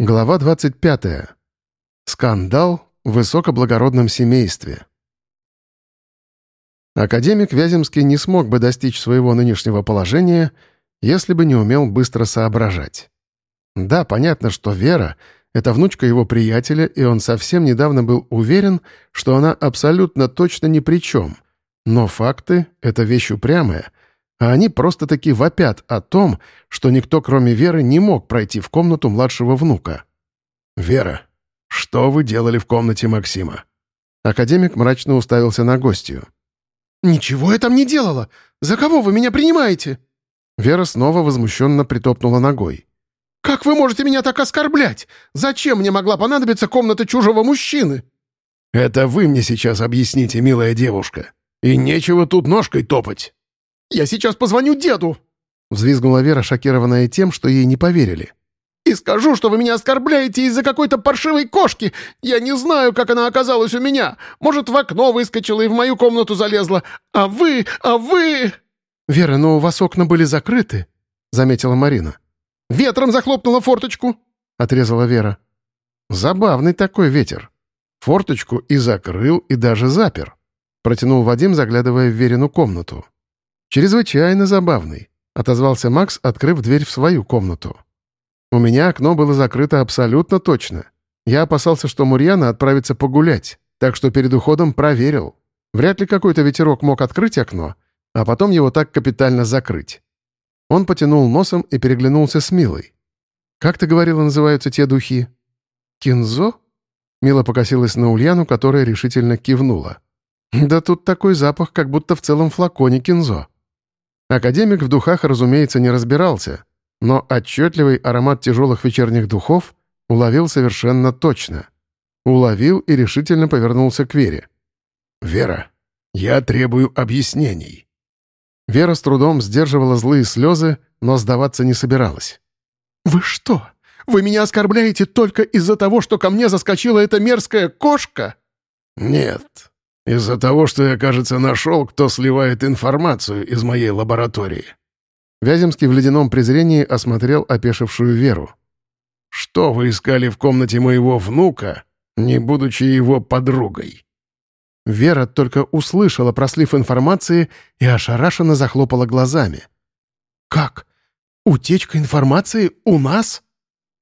Глава 25. Скандал в высокоблагородном семействе. Академик Вяземский не смог бы достичь своего нынешнего положения, если бы не умел быстро соображать. Да, понятно, что Вера — это внучка его приятеля, и он совсем недавно был уверен, что она абсолютно точно ни при чем. Но факты — это вещь упрямая — а они просто-таки вопят о том, что никто, кроме Веры, не мог пройти в комнату младшего внука. «Вера, что вы делали в комнате Максима?» Академик мрачно уставился на гостью. «Ничего я там не делала! За кого вы меня принимаете?» Вера снова возмущенно притопнула ногой. «Как вы можете меня так оскорблять? Зачем мне могла понадобиться комната чужого мужчины?» «Это вы мне сейчас объясните, милая девушка. И нечего тут ножкой топать». Я сейчас позвоню деду!» Взвизгнула Вера, шокированная тем, что ей не поверили. «И скажу, что вы меня оскорбляете из-за какой-то паршивой кошки. Я не знаю, как она оказалась у меня. Может, в окно выскочила и в мою комнату залезла. А вы, а вы...» «Вера, но у вас окна были закрыты», — заметила Марина. «Ветром захлопнула форточку», — отрезала Вера. «Забавный такой ветер. Форточку и закрыл, и даже запер», — протянул Вадим, заглядывая в Верину комнату. «Чрезвычайно забавный», — отозвался Макс, открыв дверь в свою комнату. «У меня окно было закрыто абсолютно точно. Я опасался, что Мурьяна отправится погулять, так что перед уходом проверил. Вряд ли какой-то ветерок мог открыть окно, а потом его так капитально закрыть». Он потянул носом и переглянулся с Милой. «Как ты говорила, называются те духи?» «Кинзо?» Мила покосилась на Ульяну, которая решительно кивнула. «Да тут такой запах, как будто в целом флаконе кинзо». Академик в духах, разумеется, не разбирался, но отчетливый аромат тяжелых вечерних духов уловил совершенно точно. Уловил и решительно повернулся к Вере. «Вера, я требую объяснений». Вера с трудом сдерживала злые слезы, но сдаваться не собиралась. «Вы что? Вы меня оскорбляете только из-за того, что ко мне заскочила эта мерзкая кошка?» «Нет, из-за того, что я, кажется, нашел, кто сливает информацию из моей лаборатории». Вяземский в ледяном презрении осмотрел опешившую Веру. «Что вы искали в комнате моего внука, не будучи его подругой?» Вера только услышала про слив информации и ошарашенно захлопала глазами. «Как? Утечка информации у нас?»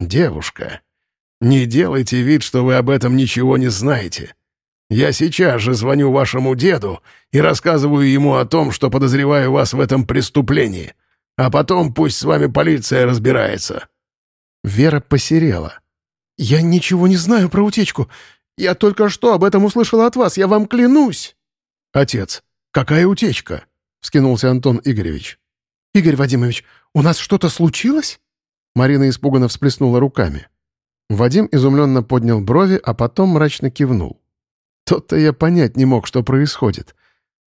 «Девушка, не делайте вид, что вы об этом ничего не знаете. Я сейчас же звоню вашему деду и рассказываю ему о том, что подозреваю вас в этом преступлении. А потом пусть с вами полиция разбирается». Вера посерела. «Я ничего не знаю про утечку. Я только что об этом услышала от вас, я вам клянусь». «Отец, какая утечка?» — вскинулся Антон Игоревич. «Игорь Вадимович, у нас что-то случилось?» Марина испуганно всплеснула руками. Вадим изумленно поднял брови, а потом мрачно кивнул. То-то я понять не мог, что происходит.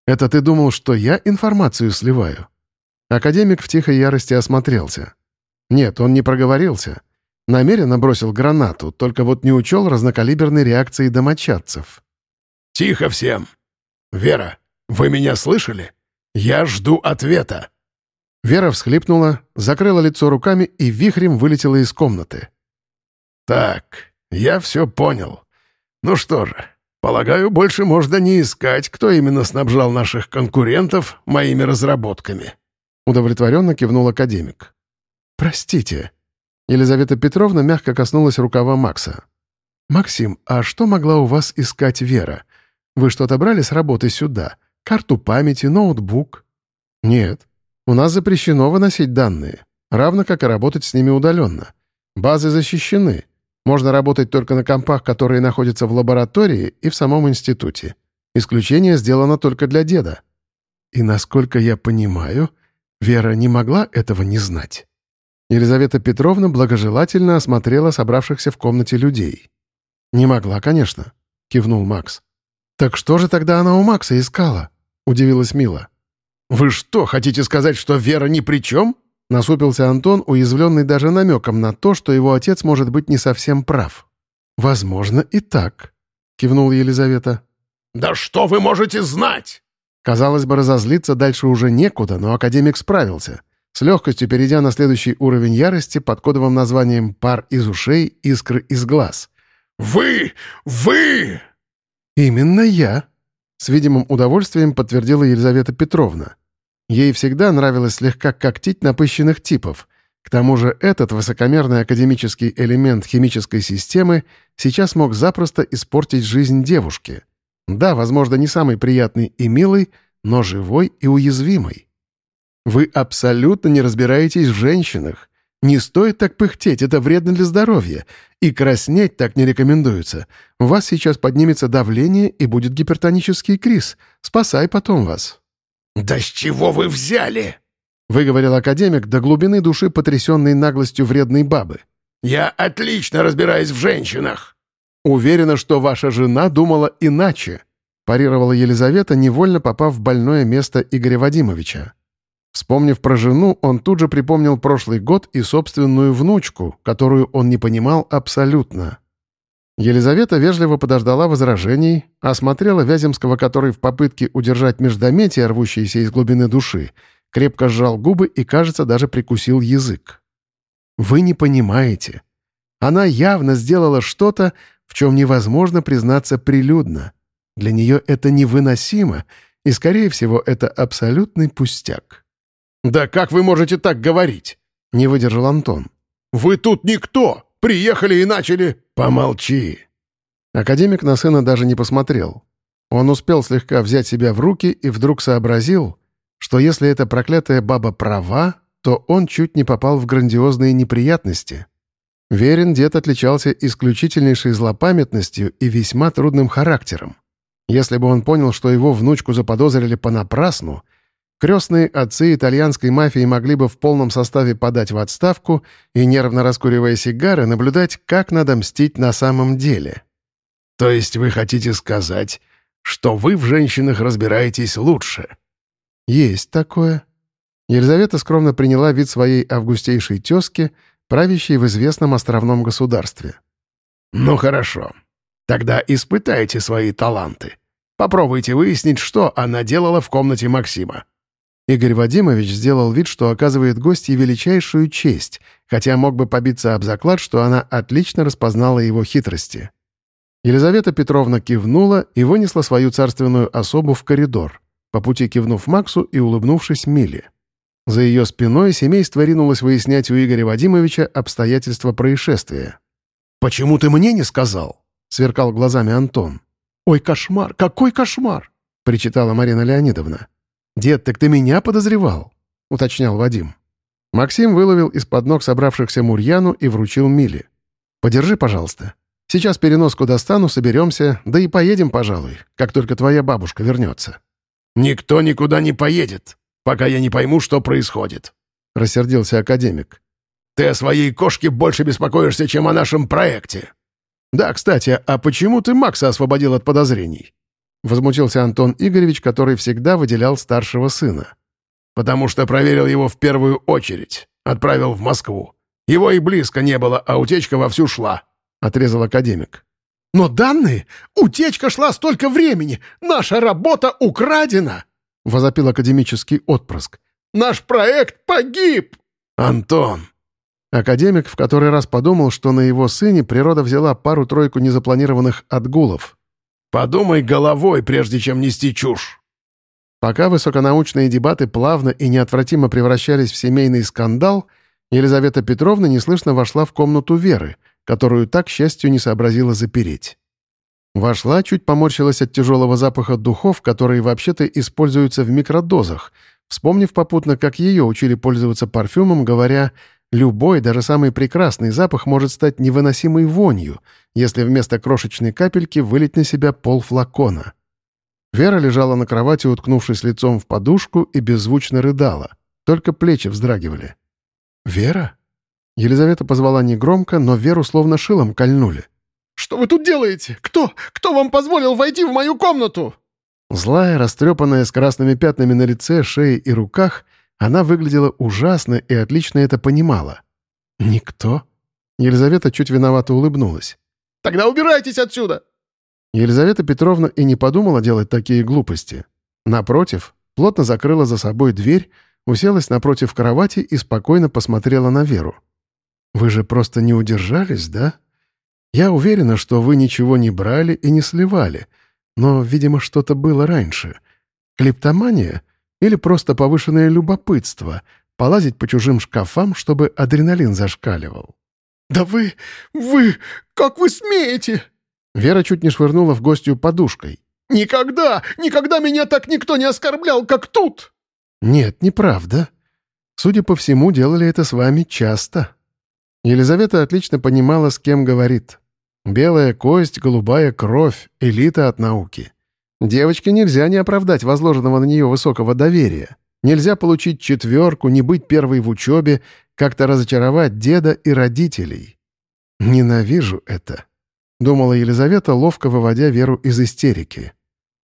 Это ты думал, что я информацию сливаю?» Академик в тихой ярости осмотрелся. Нет, он не проговорился. Намеренно бросил гранату, только вот не учел разнокалиберной реакции домочадцев. «Тихо всем! Вера, вы меня слышали? Я жду ответа!» Вера всхлипнула, закрыла лицо руками и вихрем вылетела из комнаты. «Так, я все понял. Ну что же, Полагаю, больше можно не искать, кто именно снабжал наших конкурентов моими разработками». Удовлетворенно кивнул академик. «Простите». Елизавета Петровна мягко коснулась рукава Макса. «Максим, а что могла у вас искать Вера? Вы что-то брали с работы сюда? Карту памяти, ноутбук?» «Нет. У нас запрещено выносить данные, равно как и работать с ними удаленно. Базы защищены. Можно работать только на компах, которые находятся в лаборатории и в самом институте. Исключение сделано только для деда. И, насколько я понимаю, Вера не могла этого не знать. Елизавета Петровна благожелательно осмотрела собравшихся в комнате людей. «Не могла, конечно», — кивнул Макс. «Так что же тогда она у Макса искала?» — удивилась Мила. «Вы что, хотите сказать, что Вера ни при чем?» Насупился Антон, уязвленный даже намеком на то, что его отец может быть не совсем прав. «Возможно, и так», — кивнула Елизавета. «Да что вы можете знать?» Казалось бы, разозлиться дальше уже некуда, но академик справился. с легкостью перейдя на следующий уровень ярости под кодовым названием «пар из ушей, искры из глаз». «Вы! Вы!» «Именно я!» — с видимым удовольствием подтвердила Елизавета Петровна. Ей всегда нравилось слегка когтить напыщенных типов. К тому же этот высокомерный академический элемент химической системы сейчас мог запросто испортить жизнь девушки. Да, возможно, не самый приятный и милый, но живой и уязвимый. Вы абсолютно не разбираетесь в женщинах. Не стоит так пыхтеть, это вредно для здоровья. И краснеть так не рекомендуется. У вас сейчас поднимется давление и будет гипертонический криз. Спасай потом вас». «Да с чего вы взяли?» — выговорил академик до глубины души, потрясенной наглостью вредной бабы. «Я отлично разбираюсь в женщинах». «Уверена, что ваша жена думала иначе», — парировала Елизавета, невольно попав в больное место Игоря Вадимовича. Вспомнив про жену, он тут же припомнил прошлый год и собственную внучку, которую он не понимал абсолютно. Елизавета вежливо подождала возражений, осмотрела Вяземского, который в попытке удержать междометие, рвущееся из глубины души, крепко сжал губы и, кажется, даже прикусил язык. «Вы не понимаете. Она явно сделала что-то, в чем невозможно признаться прилюдно. Для нее это невыносимо, и, скорее всего, это абсолютный пустяк». «Да как вы можете так говорить?» — не выдержал Антон. «Вы тут никто! Приехали и начали...» «Помолчи!» Академик на сына даже не посмотрел. Он успел слегка взять себя в руки и вдруг сообразил, что если эта проклятая баба права, то он чуть не попал в грандиозные неприятности. Верен дед отличался исключительнейшей злопамятностью и весьма трудным характером. Если бы он понял, что его внучку заподозрили понапрасну, Крестные отцы итальянской мафии могли бы в полном составе подать в отставку и, нервно раскуривая сигары, наблюдать, как надо мстить на самом деле. «То есть вы хотите сказать, что вы в женщинах разбираетесь лучше?» «Есть такое». Елизавета скромно приняла вид своей августейшей тезки, правящей в известном островном государстве. «Ну хорошо. Тогда испытайте свои таланты. Попробуйте выяснить, что она делала в комнате Максима. Игорь Вадимович сделал вид, что оказывает гостье величайшую честь, хотя мог бы побиться об заклад, что она отлично распознала его хитрости. Елизавета Петровна кивнула и вынесла свою царственную особу в коридор, по пути кивнув Максу и улыбнувшись Миле. За ее спиной семейство ринулось выяснять у Игоря Вадимовича обстоятельства происшествия. «Почему ты мне не сказал?» — сверкал глазами Антон. «Ой, кошмар! Какой кошмар!» — причитала Марина Леонидовна. «Дед, так ты меня подозревал?» — уточнял Вадим. Максим выловил из-под ног собравшихся Мурьяну и вручил Миле. «Подержи, пожалуйста. Сейчас переноску достану, соберемся, да и поедем, пожалуй, как только твоя бабушка вернется». «Никто никуда не поедет, пока я не пойму, что происходит», — рассердился академик. «Ты о своей кошке больше беспокоишься, чем о нашем проекте». «Да, кстати, а почему ты Макса освободил от подозрений?» Возмутился Антон Игоревич, который всегда выделял старшего сына. «Потому что проверил его в первую очередь. Отправил в Москву. Его и близко не было, а утечка вовсю шла», — отрезал академик. «Но данные? Утечка шла столько времени! Наша работа украдена!» — возопил академический отпрыск. «Наш проект погиб!» «Антон!» Академик в который раз подумал, что на его сыне природа взяла пару-тройку незапланированных отгулов. Подумай головой, прежде чем нести чушь. Пока высоконаучные дебаты плавно и неотвратимо превращались в семейный скандал, Елизавета Петровна неслышно вошла в комнату Веры, которую так, к счастью, не сообразила запереть. Вошла, чуть поморщилась от тяжелого запаха духов, которые вообще-то используются в микродозах, вспомнив попутно, как ее учили пользоваться парфюмом, говоря Любой, даже самый прекрасный запах может стать невыносимой вонью, если вместо крошечной капельки вылить на себя пол флакона. Вера лежала на кровати, уткнувшись лицом в подушку, и беззвучно рыдала. Только плечи вздрагивали. «Вера?» Елизавета позвала негромко, но Веру словно шилом кольнули. «Что вы тут делаете? Кто? Кто вам позволил войти в мою комнату?» Злая, растрепанная, с красными пятнами на лице, шее и руках, она выглядела ужасно и отлично это понимала. «Никто?» Елизавета чуть виновато улыбнулась. «Тогда убирайтесь отсюда!» Елизавета Петровна и не подумала делать такие глупости. Напротив, плотно закрыла за собой дверь, уселась напротив кровати и спокойно посмотрела на Веру. «Вы же просто не удержались, да? Я уверена, что вы ничего не брали и не сливали, но, видимо, что-то было раньше. Клептомания или просто повышенное любопытство — полазить по чужим шкафам, чтобы адреналин зашкаливал?» «Да вы... вы... как вы смеете?» Вера чуть не швырнула в гостью подушкой. «Никогда! Никогда меня так никто не оскорблял, как тут!» «Нет, неправда. Судя по всему, делали это с вами часто». Елизавета отлично понимала, с кем говорит. Белая кость, голубая кровь, элита от науки. Девочке нельзя не оправдать возложенного на нее высокого доверия. Нельзя получить четверку, не быть первой в учебе, как-то разочаровать деда и родителей. «Ненавижу это», — думала Елизавета, ловко выводя Веру из истерики.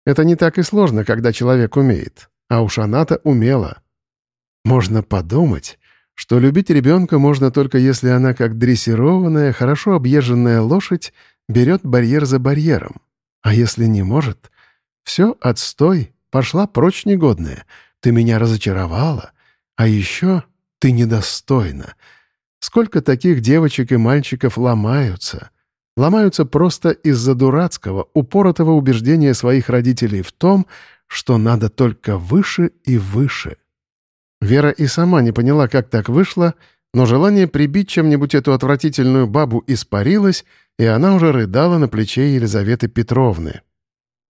«Это не так и сложно, когда человек умеет, а уж она-то умела. Можно подумать, что любить ребенка можно только если она, как дрессированная, хорошо объезженная лошадь, берет барьер за барьером. А если не может, все, отстой, пошла прочь негодная. Ты меня разочаровала. А еще ты недостойна. Сколько таких девочек и мальчиков ломаются? Ломаются просто из-за дурацкого, упоротого убеждения своих родителей в том, что надо только выше и выше. Вера и сама не поняла, как так вышло, но желание прибить чем-нибудь эту отвратительную бабу испарилось, и она уже рыдала на плече Елизаветы Петровны.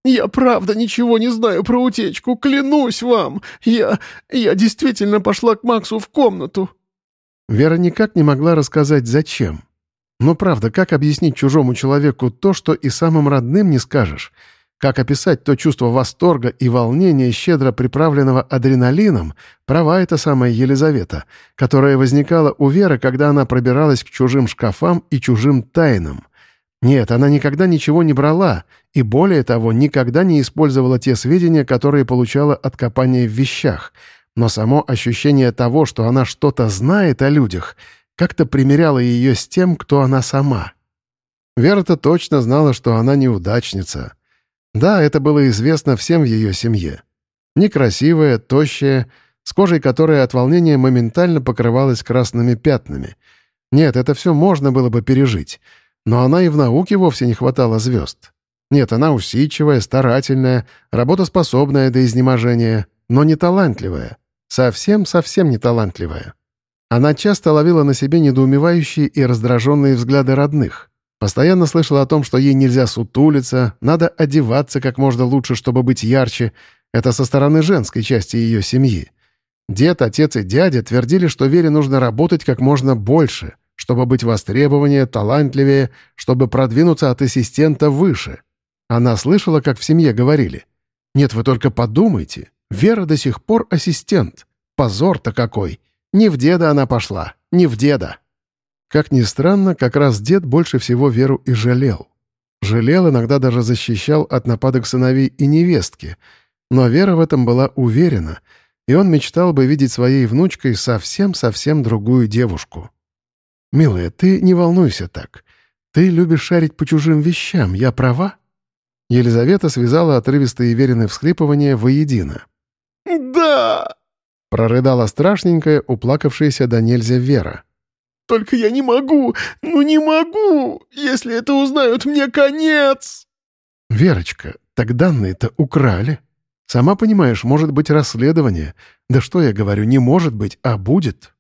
«Я правда ничего не знаю про утечку, клянусь вам! Я... я действительно пошла к Максу в комнату!» Вера никак не могла рассказать, зачем. Но правда, как объяснить чужому человеку то, что и самым родным не скажешь — как описать то чувство восторга и волнения, щедро приправленного адреналином, права эта самая Елизавета, которая возникала у Веры, когда она пробиралась к чужим шкафам и чужим тайнам. Нет, она никогда ничего не брала, и более того, никогда не использовала те сведения, которые получала от копания в вещах. Но само ощущение того, что она что-то знает о людях, как-то примеряло ее с тем, кто она сама. Вера-то точно знала, что она неудачница — да, это было известно всем в ее семье. Некрасивая, тощая, с кожей которой от волнения моментально покрывалась красными пятнами. Нет, это все можно было бы пережить. Но она и в науке вовсе не хватало звезд. Нет, она усидчивая, старательная, работоспособная до изнеможения, но не талантливая. Совсем-совсем не талантливая. Она часто ловила на себе недоумевающие и раздраженные взгляды родных — Постоянно слышала о том, что ей нельзя сутулиться, надо одеваться как можно лучше, чтобы быть ярче. Это со стороны женской части ее семьи. Дед, отец и дядя твердили, что Вере нужно работать как можно больше, чтобы быть востребованнее, талантливее, чтобы продвинуться от ассистента выше. Она слышала, как в семье говорили. «Нет, вы только подумайте, Вера до сих пор ассистент. Позор-то какой! Не в деда она пошла, не в деда!» Как ни странно, как раз дед больше всего Веру и жалел. Жалел, иногда даже защищал от нападок сыновей и невестки. Но Вера в этом была уверена, и он мечтал бы видеть своей внучкой совсем-совсем другую девушку. «Милая, ты не волнуйся так. Ты любишь шарить по чужим вещам, я права?» Елизавета связала отрывистые Верины всхлипывания воедино. «Да!» — прорыдала страшненькая, уплакавшаяся до нельзя Вера. Только я не могу, ну не могу! Если это узнают, мне конец!» «Верочка, так данные-то украли. Сама понимаешь, может быть расследование. Да что я говорю, не может быть, а будет».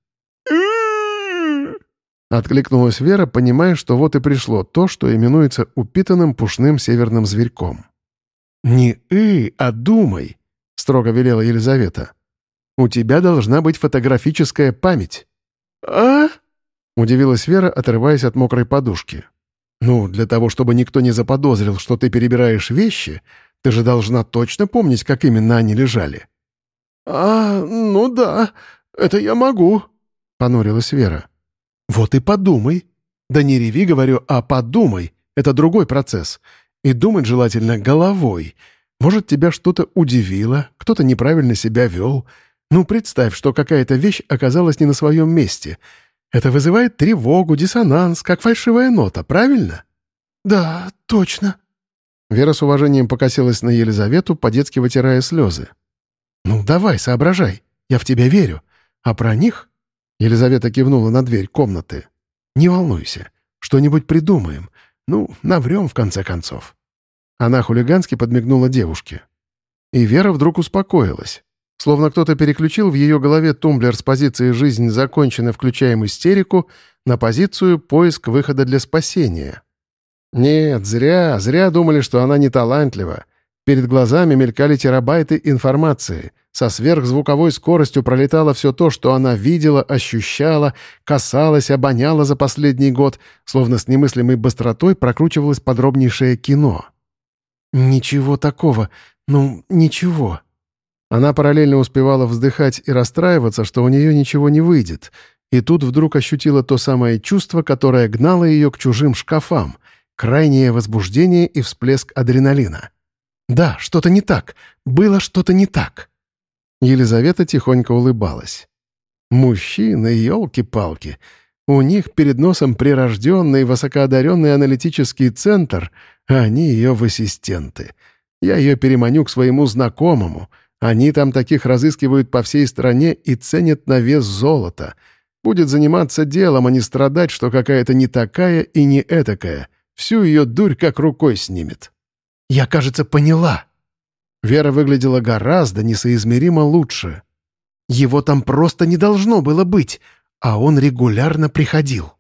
Откликнулась Вера, понимая, что вот и пришло то, что именуется упитанным пушным северным зверьком. «Не «ы», а «думай», — строго велела Елизавета. «У тебя должна быть фотографическая память». «А?» Удивилась Вера, отрываясь от мокрой подушки. «Ну, для того, чтобы никто не заподозрил, что ты перебираешь вещи, ты же должна точно помнить, как именно они лежали». «А, ну да, это я могу», — понурилась Вера. «Вот и подумай. Да не реви, говорю, а подумай. Это другой процесс. И думать желательно головой. Может, тебя что-то удивило, кто-то неправильно себя вел. Ну, представь, что какая-то вещь оказалась не на своем месте — это вызывает тревогу, диссонанс, как фальшивая нота, правильно?» «Да, точно». Вера с уважением покосилась на Елизавету, по-детски вытирая слезы. «Ну, давай, соображай. я в тебя верю. А про них...» Елизавета кивнула на дверь комнаты. «Не волнуйся, что-нибудь придумаем. Ну, наврем, в конце концов». Она хулигански подмигнула девушке. И Вера вдруг успокоилась. Словно кто-то переключил в ее голове тумблер с позиции «жизнь закончена, включаем истерику» на позицию «поиск выхода для спасения». Нет, зря, зря думали, что она не талантлива. Перед глазами мелькали терабайты информации. Со сверхзвуковой скоростью пролетало все то, что она видела, ощущала, касалась, обоняла за последний год, словно с немыслимой быстротой прокручивалось подробнейшее кино. «Ничего такого. Ну, ничего». Она параллельно успевала вздыхать и расстраиваться, что у нее ничего не выйдет, и тут вдруг ощутила то самое чувство, которое гнало ее к чужим шкафам — крайнее возбуждение и всплеск адреналина. «Да, что-то не так. Было что-то не так». Елизавета тихонько улыбалась. «Мужчины, елки-палки, у них перед носом прирожденный высокоодаренный аналитический центр, а они ее в ассистенты. Я ее переманю к своему знакомому. Они там таких разыскивают по всей стране и ценят на вес золота. Будет заниматься делом, а не страдать, что какая-то не такая и не этакая. Всю ее дурь как рукой снимет». «Я, кажется, поняла». Вера выглядела гораздо несоизмеримо лучше. Его там просто не должно было быть, а он регулярно приходил.